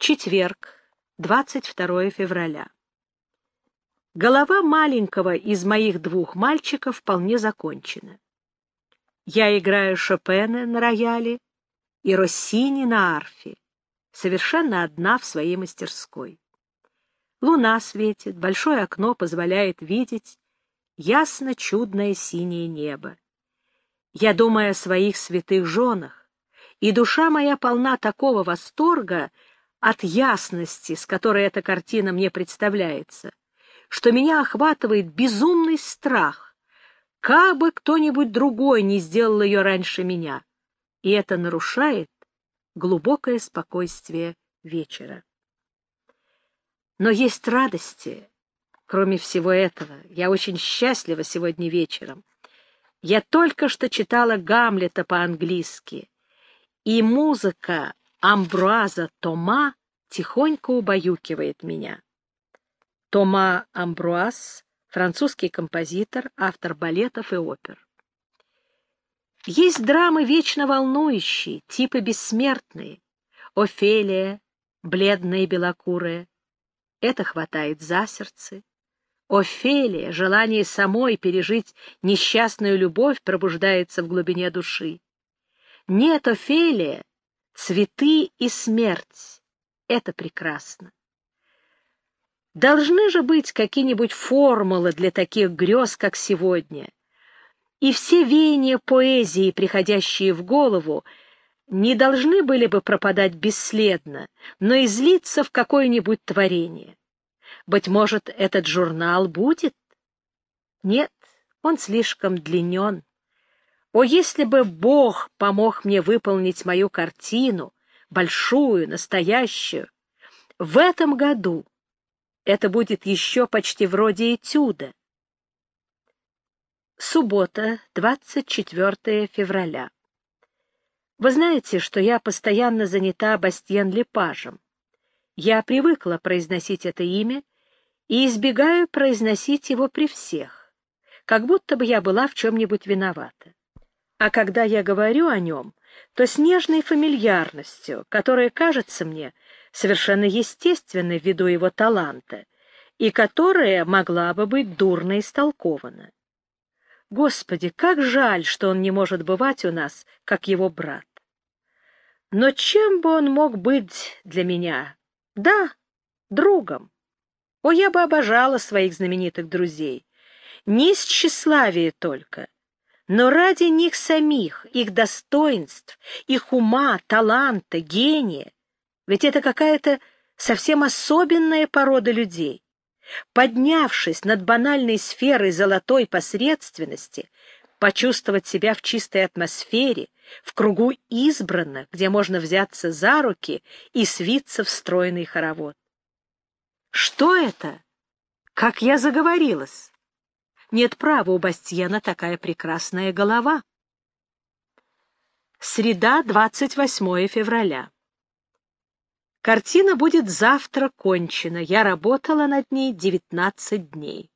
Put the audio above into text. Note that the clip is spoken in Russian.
Четверг, 22 февраля. Голова маленького из моих двух мальчиков вполне закончена. Я играю Шопена на рояле и Россини на арфе, совершенно одна в своей мастерской. Луна светит, большое окно позволяет видеть ясно чудное синее небо. Я думаю о своих святых женах, и душа моя полна такого восторга от ясности, с которой эта картина мне представляется, что меня охватывает безумный страх, как бы кто-нибудь другой не сделал ее раньше меня, и это нарушает глубокое спокойствие вечера. Но есть радости, кроме всего этого. Я очень счастлива сегодня вечером. Я только что читала Гамлета по-английски, и музыка Амбруаза Тома тихонько убаюкивает меня. Тома Амбруаз, французский композитор, автор балетов и опер. Есть драмы вечно волнующие, типы бессмертные. Офелия, бледная и белокурая. Это хватает за сердце. Офелия, желание самой пережить несчастную любовь пробуждается в глубине души. Нет, Офелия, цветы и смерть — это прекрасно. Должны же быть какие-нибудь формулы для таких грез, как сегодня. И все веяния поэзии, приходящие в голову, не должны были бы пропадать бесследно, но излиться в какое-нибудь творение. Быть может, этот журнал будет? Нет, он слишком длинен. О, если бы Бог помог мне выполнить мою картину, большую, настоящую, в этом году это будет еще почти вроде этюда. Суббота, 24 февраля. Вы знаете, что я постоянно занята Бастьен Лепажем. Я привыкла произносить это имя и избегаю произносить его при всех, как будто бы я была в чем-нибудь виновата. А когда я говорю о нем, то с нежной фамильярностью, которая кажется мне совершенно естественной ввиду его таланта, и которая могла бы быть дурно истолкована. Господи, как жаль, что он не может бывать у нас, как его брат. Но чем бы он мог быть для меня? Да, другом. О, я бы обожала своих знаменитых друзей. Не из тщеславия только, но ради них самих, их достоинств, их ума, таланта, гения. Ведь это какая-то совсем особенная порода людей. Поднявшись над банальной сферой золотой посредственности, почувствовать себя в чистой атмосфере, в кругу избранных, где можно взяться за руки и свиться в стройный хоровод. Что это? Как я заговорилась? Нет права у Бастьена такая прекрасная голова. Среда, 28 февраля. Картина будет завтра кончена. Я работала над ней 19 дней.